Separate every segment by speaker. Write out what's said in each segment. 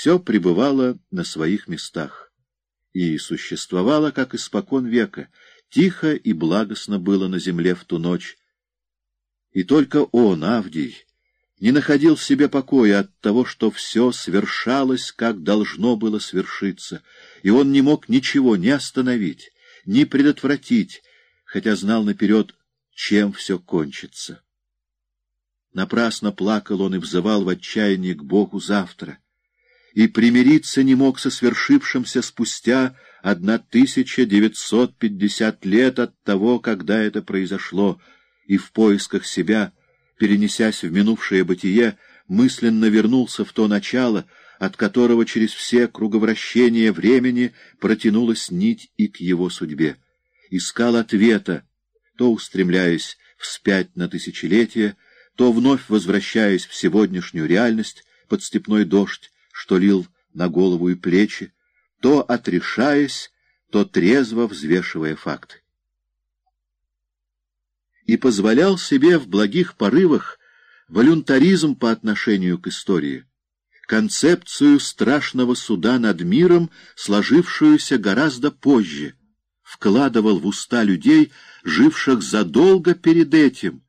Speaker 1: все пребывало на своих местах и существовало, как испокон века, тихо и благостно было на земле в ту ночь. И только он, Авдий, не находил себе покоя от того, что все свершалось, как должно было свершиться, и он не мог ничего ни остановить, ни предотвратить, хотя знал наперед, чем все кончится. Напрасно плакал он и взывал в отчаянии к Богу завтра, и примириться не мог со свершившимся спустя 1950 лет от того, когда это произошло, и в поисках себя — перенесясь в минувшее бытие, мысленно вернулся в то начало, от которого через все круговращения времени протянулась нить и к его судьбе. Искал ответа, то устремляясь вспять на тысячелетия, то вновь возвращаясь в сегодняшнюю реальность под степной дождь, что лил на голову и плечи, то отрешаясь, то трезво взвешивая факты и позволял себе в благих порывах волюнтаризм по отношению к истории, концепцию страшного суда над миром, сложившуюся гораздо позже, вкладывал в уста людей, живших задолго перед этим.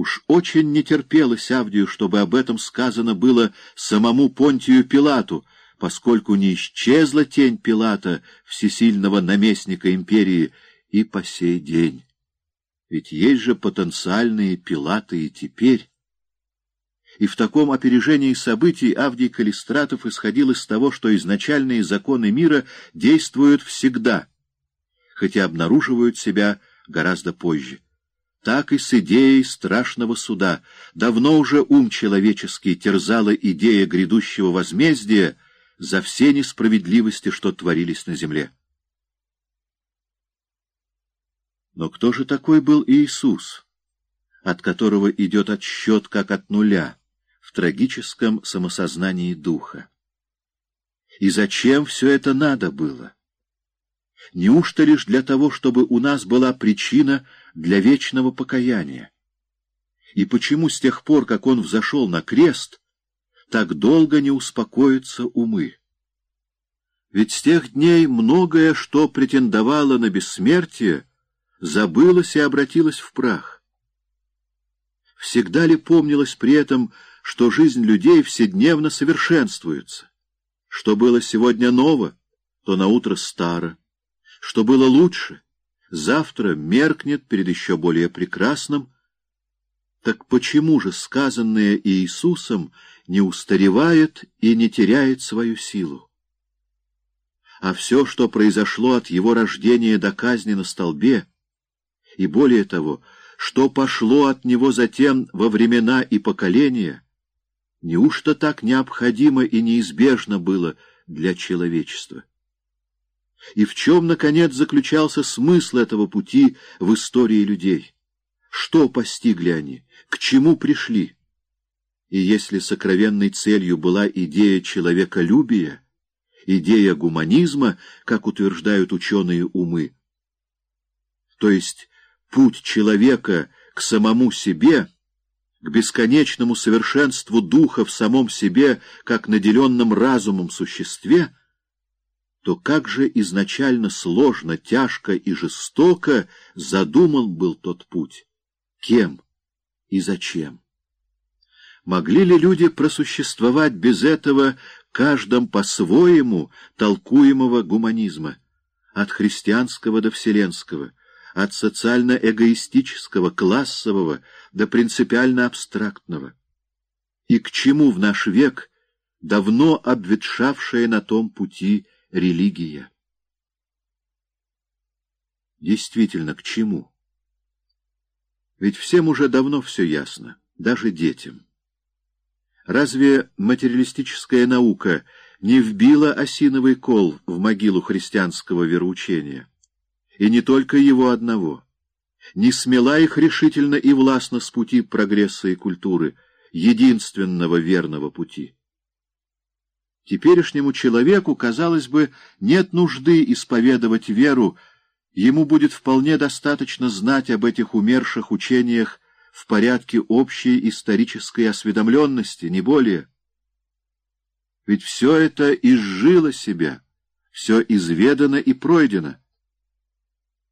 Speaker 1: Уж очень не терпелось Авдию, чтобы об этом сказано было самому Понтию Пилату, поскольку не исчезла тень Пилата, всесильного наместника империи, и по сей день. Ведь есть же потенциальные пилаты и теперь. И в таком опережении событий Авдий Калистратов исходил из того, что изначальные законы мира действуют всегда, хотя обнаруживают себя гораздо позже. Так и с идеей страшного суда. Давно уже ум человеческий терзала идея грядущего возмездия за все несправедливости, что творились на земле. Но кто же такой был Иисус, от которого идет отсчет как от нуля в трагическом самосознании духа? И зачем все это надо было? Неужто лишь для того, чтобы у нас была причина для вечного покаяния? И почему с тех пор, как он взошел на крест, так долго не успокоятся умы? Ведь с тех дней многое, что претендовало на бессмертие, забылось и обратилось в прах. Всегда ли помнилось при этом, что жизнь людей вседневно совершенствуется? Что было сегодня ново, то наутро старо. Что было лучше, завтра меркнет перед еще более прекрасным. Так почему же сказанное Иисусом не устаревает и не теряет свою силу? А все, что произошло от его рождения до казни на столбе, и более того, что пошло от него затем во времена и поколения, неужто так необходимо и неизбежно было для человечества? И в чем, наконец, заключался смысл этого пути в истории людей? Что постигли они? К чему пришли? И если сокровенной целью была идея человеколюбия, идея гуманизма, как утверждают ученые умы, то есть путь человека к самому себе, к бесконечному совершенству духа в самом себе, как наделенном разумом существе, то как же изначально сложно, тяжко и жестоко задуман был тот путь? Кем и зачем? Могли ли люди просуществовать без этого каждом по-своему толкуемого гуманизма, от христианского до вселенского, от социально-эгоистического, классового до принципиально-абстрактного. И к чему в наш век давно обветшавшая на том пути религия? Действительно, к чему? Ведь всем уже давно все ясно, даже детям. Разве материалистическая наука не вбила осиновый кол в могилу христианского вероучения? и не только его одного. Не смела их решительно и властно с пути прогресса и культуры, единственного верного пути. Теперешнему человеку, казалось бы, нет нужды исповедовать веру, ему будет вполне достаточно знать об этих умерших учениях в порядке общей исторической осведомленности, не более. Ведь все это изжило себя, все изведано и пройдено.